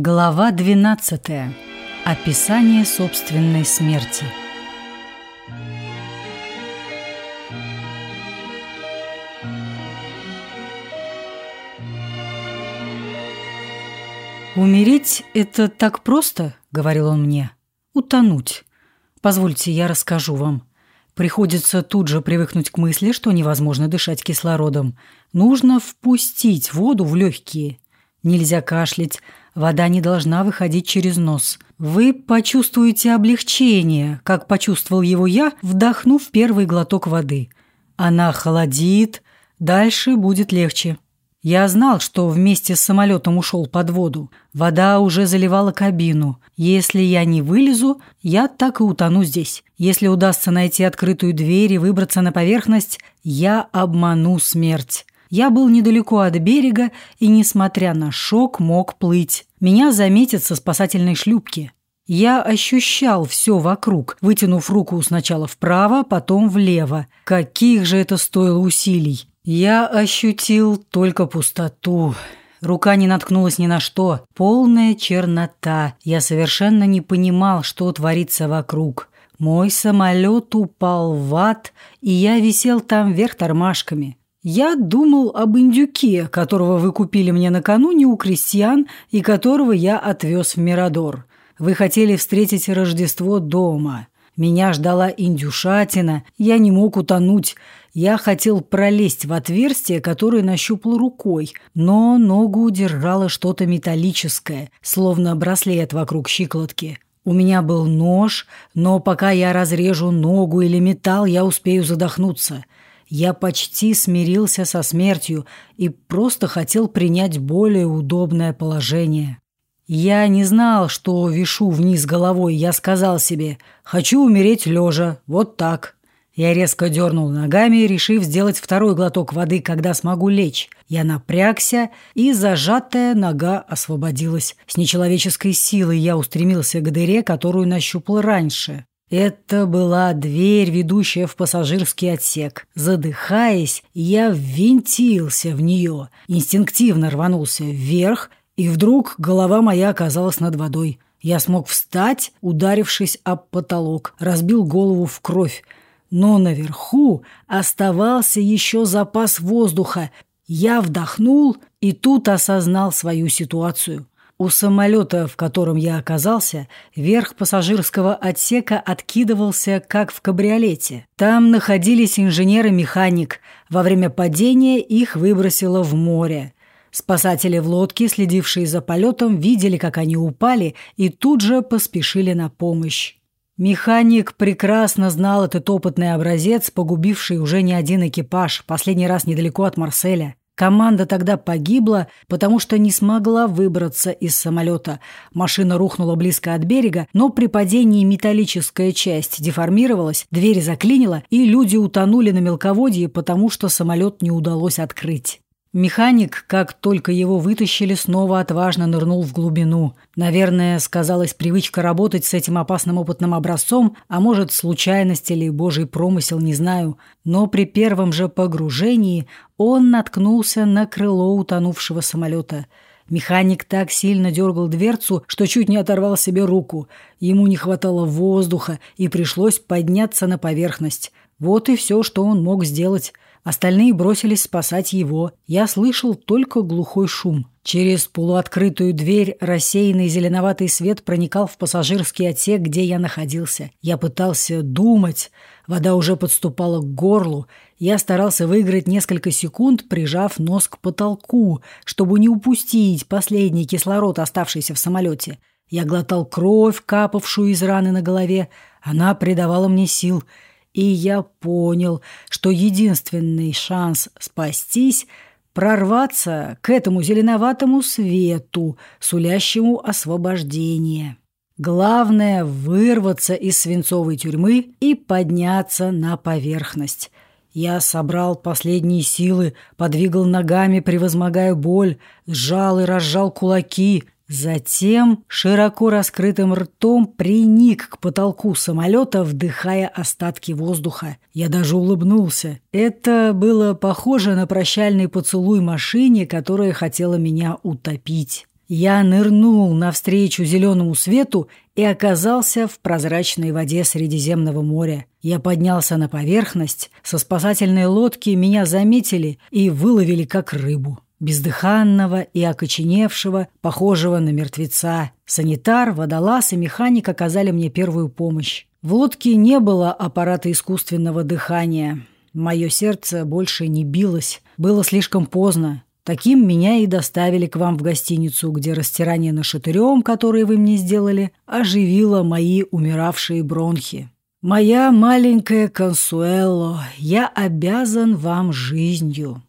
Глава 12. Описание собственной смерти. «Умереть – это так просто», – говорил он мне. «Утонуть. Позвольте, я расскажу вам. Приходится тут же привыкнуть к мысли, что невозможно дышать кислородом. Нужно впустить воду в легкие. Нельзя кашлять, Вода не должна выходить через нос. Вы почувствуете облегчение, как почувствовал его я, вдохнув первый глоток воды. Она холодит, дальше будет легче. Я знал, что вместе с самолетом ушел под воду. Вода уже заливала кабину. Если я не вылезу, я так и утону здесь. Если удастся найти открытую дверь и выбраться на поверхность, я обману смерть. Я был недалеко от берега и, несмотря на шок, мог плыть. Меня заметят со спасательной шлюпки. Я ощущал все вокруг, вытянув руку сначала вправо, потом влево. Каких же это стоило усилий! Я ощутил только пустоту. Рука не наткнулась ни на что. Полная чернота. Я совершенно не понимал, что творится вокруг. Мой самолет упал в ад, и я висел там вверх тормашками. Я думал об индюке, которого вы купили мне накануне у крестьян и которого я отвез в Мирадор. Вы хотели встретить Рождество дома. Меня ждала индюшатина, я не мог утонуть. Я хотел пролезть в отверстие, которое нащупал рукой, но ногу удержало что-то металлическое, словно браслет вокруг щиколотки. У меня был нож, но пока я разрежу ногу или металл, я успею задохнуться. Я почти смирился со смертью и просто хотел принять более удобное положение. Я не знал, что вишу вниз головой. Я сказал себе «хочу умереть лежа, вот так». Я резко дернул ногами, решив сделать второй глоток воды, когда смогу лечь. Я напрягся, и зажатая нога освободилась. С нечеловеческой силой я устремился к дыре, которую нащупал раньше. Это была дверь, ведущая в пассажирский отсек. Задыхаясь, я ввинтился в нее, инстинктивно рванулся вверх, и вдруг голова моя оказалась над водой. Я смог встать, ударившись об потолок, разбил голову в кровь. Но наверху оставался еще запас воздуха. Я вдохнул и тут осознал свою ситуацию – у самолета, в котором я оказался, верх пассажирского отсека откидывался, как в кабриолете. Там находились инженер и механик. Во время падения их выбросило в море. Спасатели в лодке, следившие за полетом, видели, как они упали, и тут же поспешили на помощь. Механик прекрасно знал этот опытный образец, погубивший уже не один экипаж, последний раз недалеко от Марселя. Команда тогда погибла, потому что не смогла выбраться из самолета. Машина рухнула близко от берега, но при падении металлическая часть деформировалась, дверь заклинила, и люди утонули на мелководье, потому что самолет не удалось открыть. Механик, как только его вытащили, снова отважно нырнул в глубину. Наверное, сказалась привычка работать с этим опасным опытным образцом, а может, случайность или божий промысел, не знаю. Но при первом же погружении он наткнулся на крыло утонувшего самолета. Механик так сильно дергал дверцу, что чуть не оторвал себе руку. Ему не хватало воздуха, и пришлось подняться на поверхность. Вот и все, что он мог сделать. Остальные бросились спасать его. Я слышал только глухой шум. Через полуоткрытую дверь рассеянный зеленоватый свет проникал в пассажирский отсек, где я находился. Я пытался думать. Вода уже подступала к горлу. Я старался выиграть несколько секунд, прижав нос к потолку, чтобы не упустить последний кислород, оставшийся в самолете. Я глотал кровь, капавшую из раны на голове. Она придавала мне сил – и я понял, что единственный шанс спастись – прорваться к этому зеленоватому свету, сулящему освобождение. Главное – вырваться из свинцовой тюрьмы и подняться на поверхность. Я собрал последние силы, подвигал ногами, превозмогая боль, сжал и разжал кулаки – Затем широко раскрытым ртом приник к потолку самолета, вдыхая остатки воздуха. Я даже улыбнулся. Это было похоже на прощальный поцелуй машине, которая хотела меня утопить. Я нырнул навстречу зеленому свету и оказался в прозрачной воде Средиземного моря. Я поднялся на поверхность, со спасательной лодки меня заметили и выловили как рыбу. Бездыханного и окоченевшего, похожего на мертвеца. Санитар, водолаз и механик оказали мне первую помощь. В лодке не было аппарата искусственного дыхания. Мое сердце больше не билось. Было слишком поздно. Таким меня и доставили к вам в гостиницу, где растирание нашатырем, которое вы мне сделали, оживило мои умиравшие бронхи. Моя маленькая Консуэло, я обязан вам жизнью».